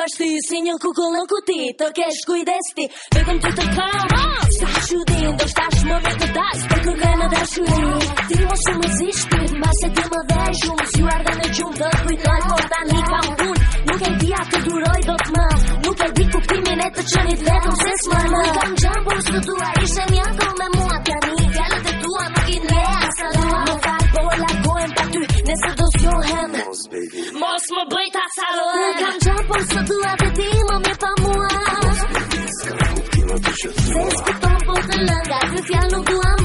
thuash ty si një kukull në kuti Të kesh kujdes ti, vetëm ty të kam Së të qudin, do shtash më vetë të dash Të kërkaj në Ti mos u më zishti, mase ti më dhe shumë Zyrar dhe në gjumë dhe të kujtoj Por ta një kam punë, nuk e di atë të duroj do të më Nuk e di kuptimin e të qënit vetëm se s'ma më Nuk kam gjamë, por së të dua ishe një akon me mua e tua nuk të e dua Më falë, po Mos, baby, mos Ses ki ton botalanga, kırk do duam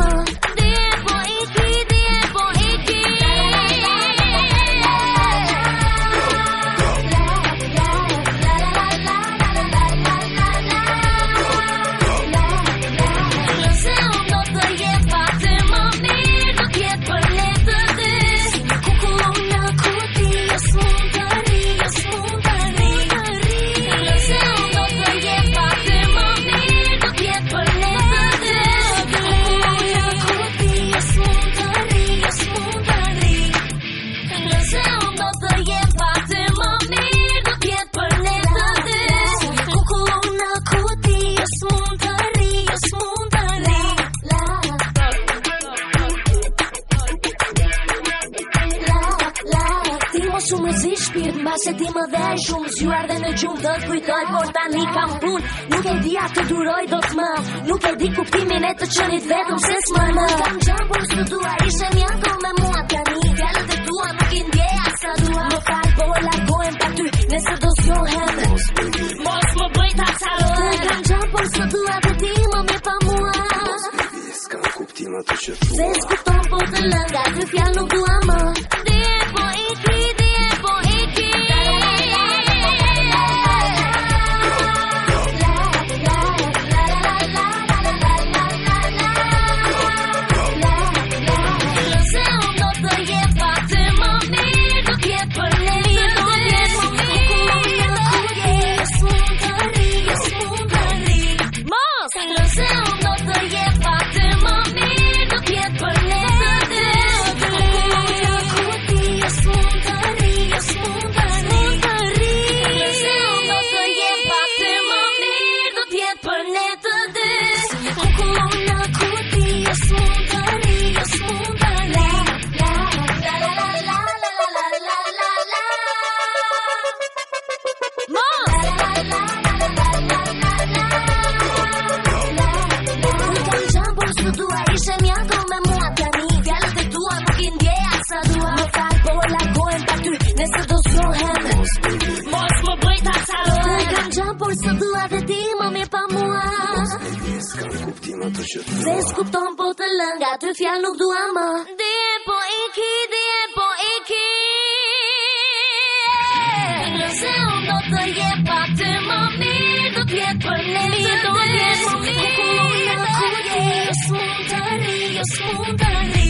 shumë më zi shpirt Mba se ti më dhe shumë Zjuar dhe në gjumë dhe të kujtoj Por ta një kam pun Nuk e di atë të duroj do të më Nuk e di kuptimin e të qënit vetëm se s'më më Nuk kam gjëmë për së dua Ishe një ato me mua të një Gjallë dhe tua nuk i ndjeja sa dua Më farë po e largojmë pa ty nëse do s'jo Mos më bëjt atë sarojnë Nuk kam gjëmë për së dua Dhe ti më me pa mua Nuk kam gjëmë për kam gjëmë së dua Nuk dua Nuk kam Nështë me më atjani, fjallu po të tua, më këndje asa tua Nuk ta i po la koen, të nesë do së ohen Mos me bëjta salon Të i kam qëmë, por dua më mirë pa mua Mos me njësë ka të kuptin atë qëtë Vesë kupton po të lëngë, atër po iki, dhe e po iki Nësë më do të jeba, të më mirë, të tjetë për nësë las montañas.